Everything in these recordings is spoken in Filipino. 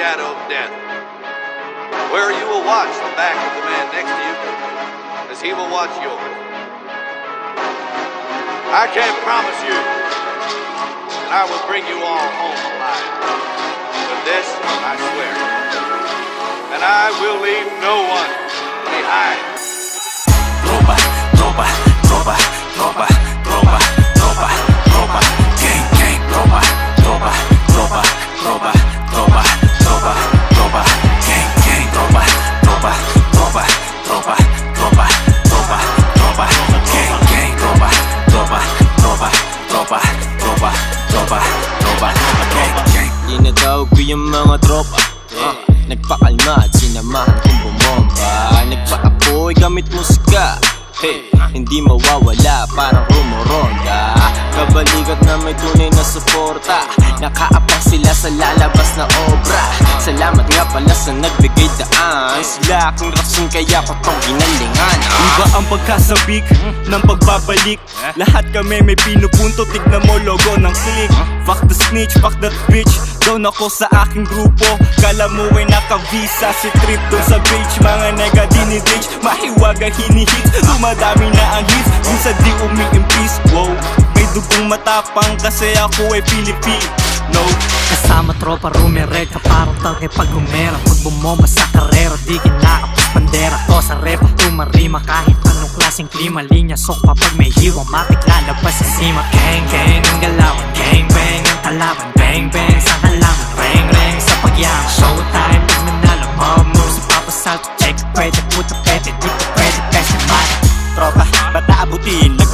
shadow of death, where you will watch the back of the man next to you as he will watch yours. I can't promise you that I will bring you all home alive, but this I swear, and I will leave no one behind. Tropa, tropa, Nagpaapoy gamit musika Hey, hindi mawawala parang rumoronda Kabalikat na may tunay na suporta. Nakaapang sila sa lalabas na obra. Salamat nga pala sa nagbigay daan. Sila aking rason kaya ko tong ginalingan ah. Iba ang pagkasabik ng pagbabalik. Lahat kami may pinupunto Tignan mo logo ng click Fuck the snitch, fuck that bitch. Down ako sa aking grupo. Kala mo ay naka-visa Si trip dun sa beach. Mga nega diniditch Mahiwaga hinihits Dumadami na ang hits. Minsan di umi-impis. Wow. May dugong matapang Kasi ako ay Pilipino Kasama tropa rumired ka parang tagay pag humera. Pag bumomba sa karera di kinakapos bandera. To sa repa tumarima kahit anong klaseng klima. Linya sok pa pag may hiwa matik lalabas sa sima. Gang gang ang galawan. Gang bang ang kalaban. Bang bang sa halaman Reng reng sa pagyaman Showtime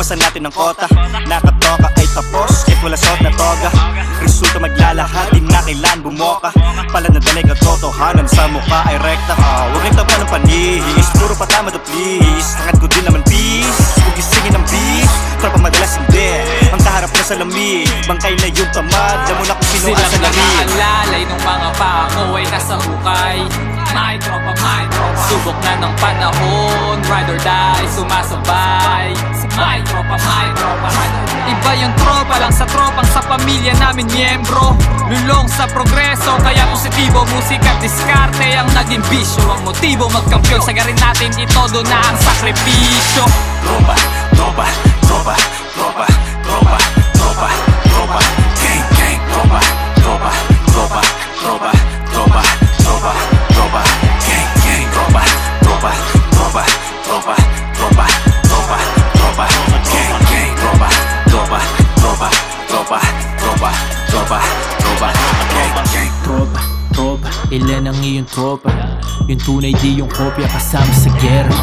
Lagpasan natin ng kota. Nakatoka ay tapos, kahit wala suot na toga. Resulta maglalahati na kailan bumoka. Pala na dalig at totohanan sa mukha ay rekta. Ah, Huwag nang tapan ng panihis, puro patama to please. Tangad ko din naman peace, huwag gisingin ng beef Tropa madalas hindi, ang kaharap na sa lamig Bangkay na yung tamad, alam mo na kung sino ang Silang salamin nakaalalay nung mga pako ay nasa hukay. May tropa, may tropa. Subok na ng panahon Ride or die, sumasabay May tropa, may tropa. Iba yung tropa lang sa tropang sa pamilya namin miyembro Lulong sa progreso Kaya positibo, musika at diskarte Ang naging bisyo. Ang motibo magkampiyon Sagarin natin itodo na ang sakripisyo. Tropa, tropa, ilan ang iyong tropa? Yung tunay di yung kopya kasama sa gera.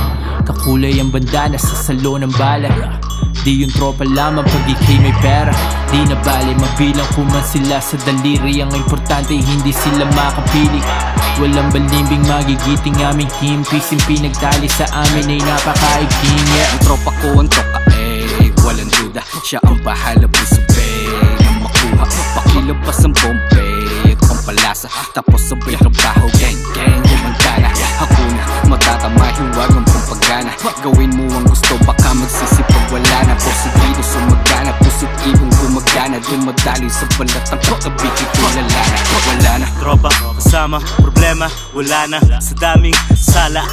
Kakulay ang bandana sa salo ng bala Di yung tropa lamang pag ikay may pera. Di na bali mabilang kung man sila sa daliri. Ang importante hindi sila makapili. Walang balimbing magigiting aming team. Peace and pinagtali sa amin ay napakaigting yeah. Ang tropa ko ang tropa eh Walang duda. Siya ang bahala puso be Nang makuha Pakilabas ang bombe Pampalasa Tapos sabay trabaho Gang gang Gumantana Hakuna Matatama Hiwag ang pampagana. Gawin mo ang gusto Baka magsisipag wala na. Positibo sumagana Positibong gumagana. Di madali sa balat Ang pagkabigay ko lala na Wala na. Tropa, kasama, problema, wala na. Sa daming sala,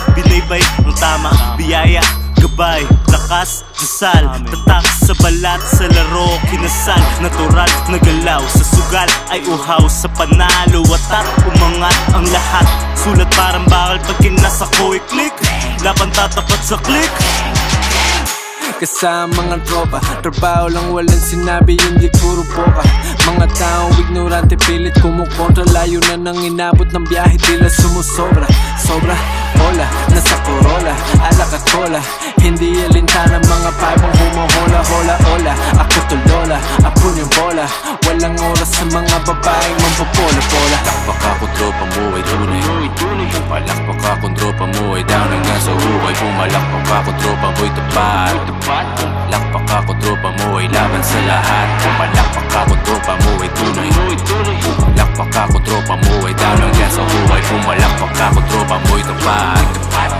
gabay, lakas, dasal Tatak sa balat, sa laro, kinasal Natural na galaw, sa sugal ay uhaw Sa panalo, watak, umangat ang lahat. Sulat parang bakal pag kinasa ko i-click Laban tatapat sa click. Kasama mga tropa Trabaho lang walang sinabi Hindi puro boka Mga taong ignorante Pilit kumukontra Layo na nang inabot ng biyahe Tila sumusobra. Sobra Hola Nasa Corolla Alak at cola Hindi alintana Mga paibang humuhola Hola hola. Ako tulola Ako yung bola. Walang oras sa mga babaeng Mampopola-pola Lakpak ako tropa mo ay tunay. Palakpak ako tropa mo ay down hanggang sa hukay Pumalakpak ako tropa mo'y tapat. Lakpak ako tropa mo ay laban sa lahat. Pumalakpak ako tropa mo ay tunay. Lakpak ako tropa mo ay down hanggang sa hukay Pumalakpak ako tropa mo'y tapat